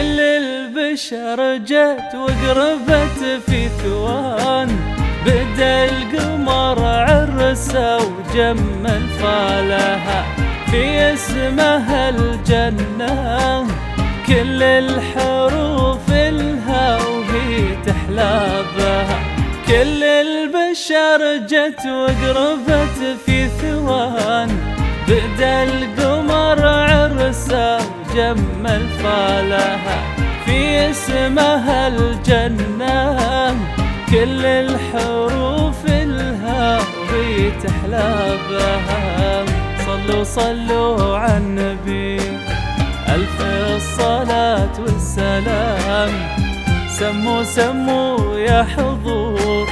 البشر جت وقربت في ثوان. بدأ القمر عرسه وجمل فالها في اسمها الجنة. كل الحروف الها وهي تحلى بها كل البشر جت وقربت في ثوان. بدأ القمر عرسه وجمل فالها في اسمها الجنة. كل الحروف الهاوي تحلى بها صلوا صلوا على النبي. ألف الصلاة والسلام. سموا سموا يا حضور.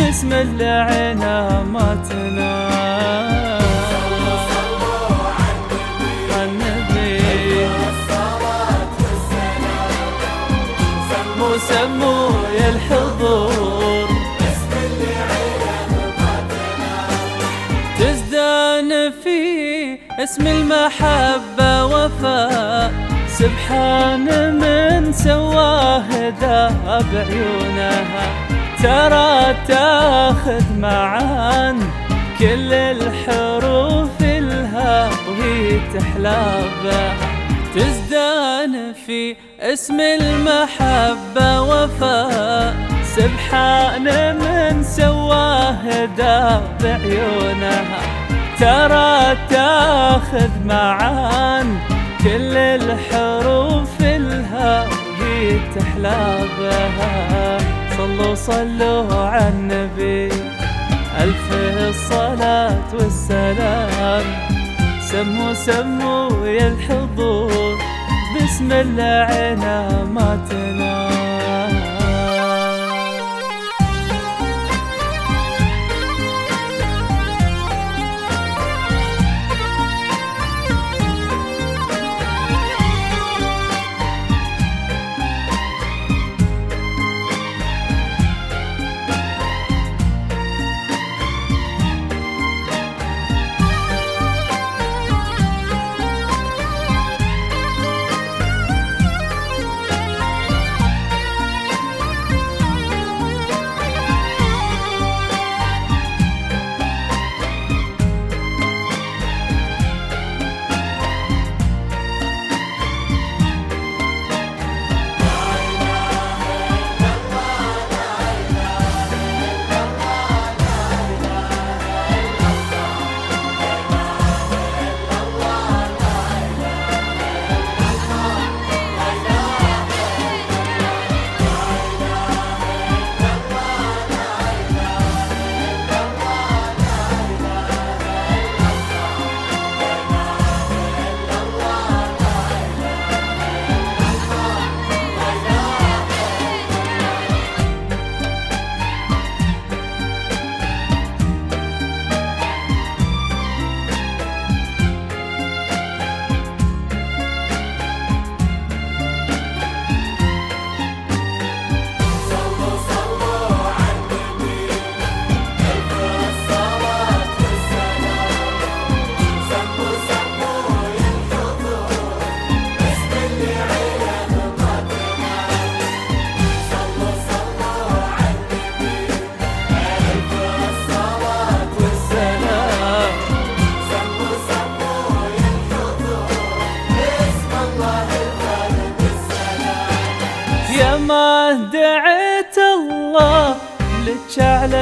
بسم الله عنا ما تنام. اسم المحبة وفاء. سبحان من سواه ذا بعيونها. ترى تاخذ معان كل الحروف الها وهي تحلى تزدان في اسم المحبة وفاء. سبحان من سواه ذا بعيونها. ترى تاخذ معان كل الحروف الهاوي تحلى بها صلوا صلوا على النبي. ألف الصلاة والسلام. سموا سموا يا الحضور. بسم الله عنا ما تنام.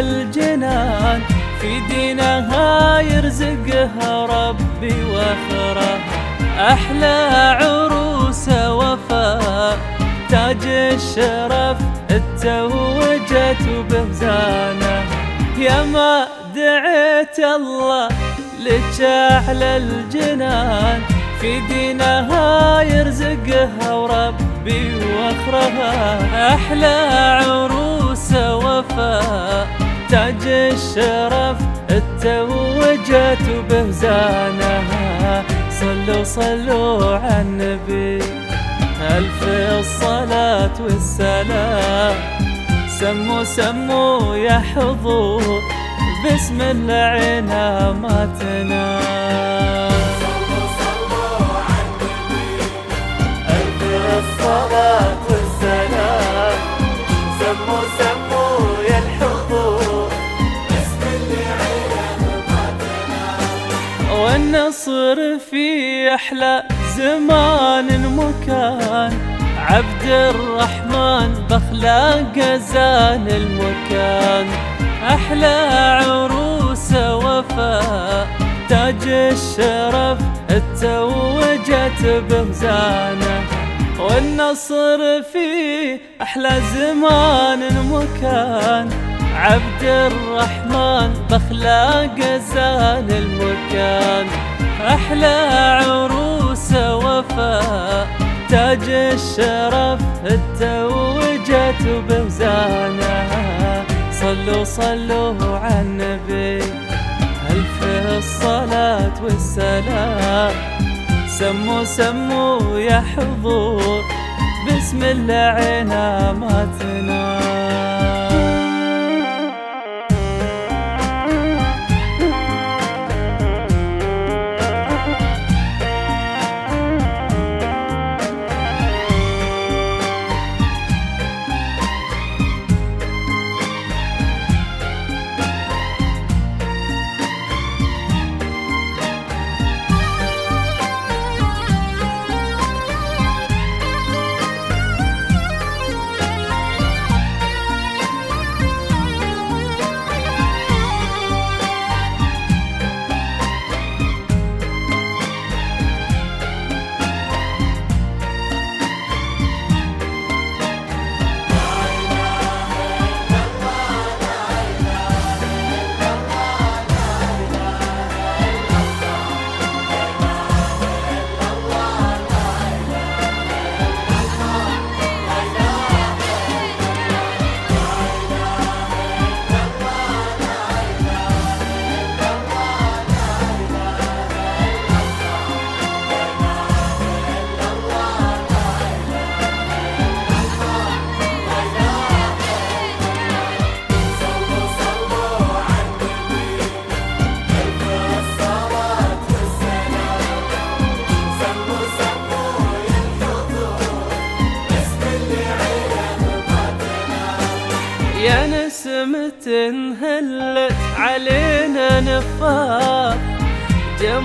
الجنان. في دينها يرزقها ربي واخرها أحلى عروس وفاء. تاج الشرف اتوجت بهزانه. يا ما دعيت الله لك على الجنان. في دينها يرزقها وربي ربي واخرها أحلى عروس وفاء. تاج الشرف اتوجت بهزانها. صلوا صلوا على النبي. ألف الصلاة والسلام. سموا سموا يا حضور. بسم الله ما تنام الصلاة أحلى زمان مكان عبد الرحمن بأخلاق زان المكان. أحلى عروس وفاء تاج الشرف اتوجت بمزانة. والنصر في أحلى زمان مكان عبد الرحمن بأخلاق زان المكان. أحلى وفاء تاج الشرف اتوجت بوزانها صلوا صلوا على النبي. ألف الصلاة والسلام. سموا سموا يا حضور. بسم الله عنا ما تنام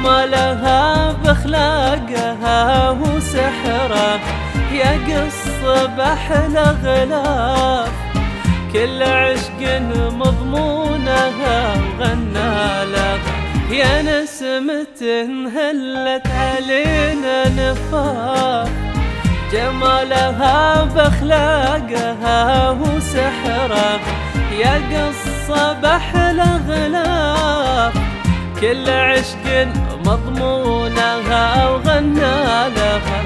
جمالها بأخلاقها وسحرها. يا قصة بحلى غلاف. كل عشق مضمونها وغنى لها يا نسمة هلت علينا نفاق جمالها بأخلاقها وسحرها. يا قصة بحلى غلاف. كل عشق مضمونها وغنى لها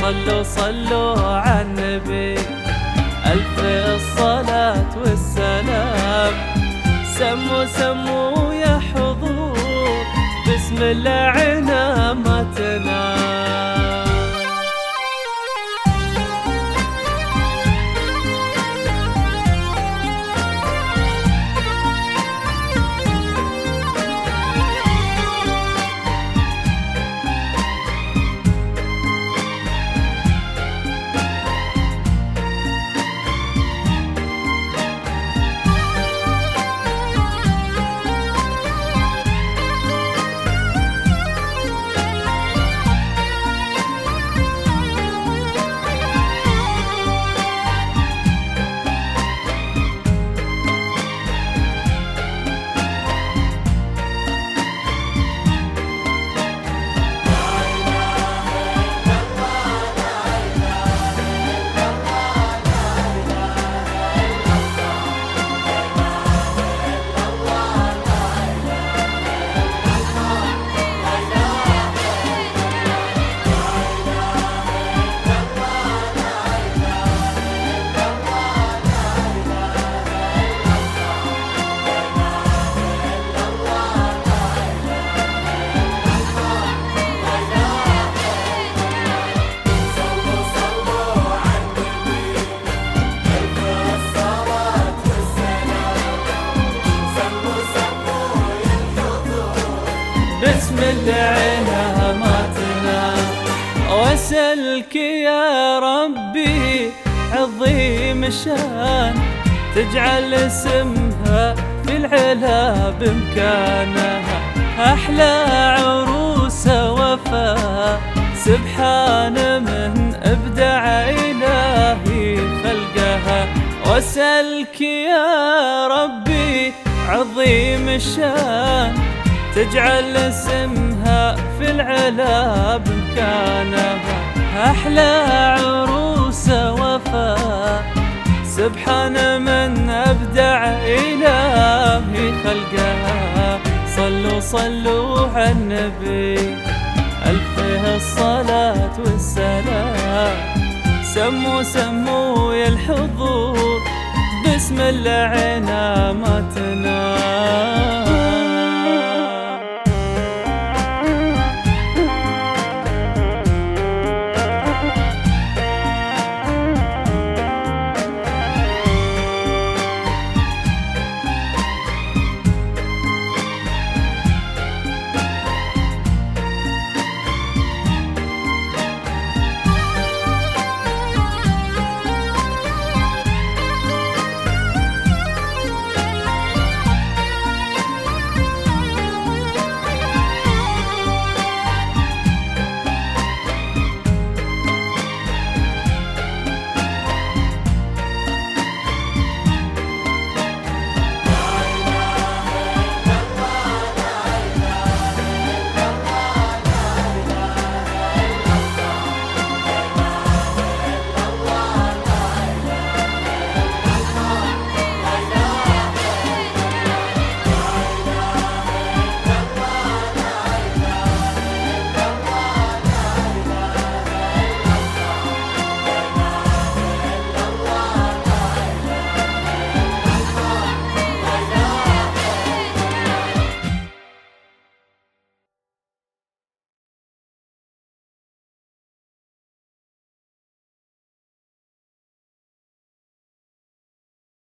صلوا صلوا على النبي. ألف الصلاة والسلام. سموا سموا يا حضور. بسم الله عنا الشان تجعل اسمها في العلا بمكانها. أحلى عروس عروس وفا سبحان من أبدع إلهي خلقها. واسالك يا ربي عظيم الشان تجعل اسمها في العلا بمكانها. أحلى عروس سبحان من أبدع إلهي خلقها صلوا صلوا على النبي. ألف الصلاة والسلام. سموا سموا يا الحضور. بسم الله عنا ما تنام.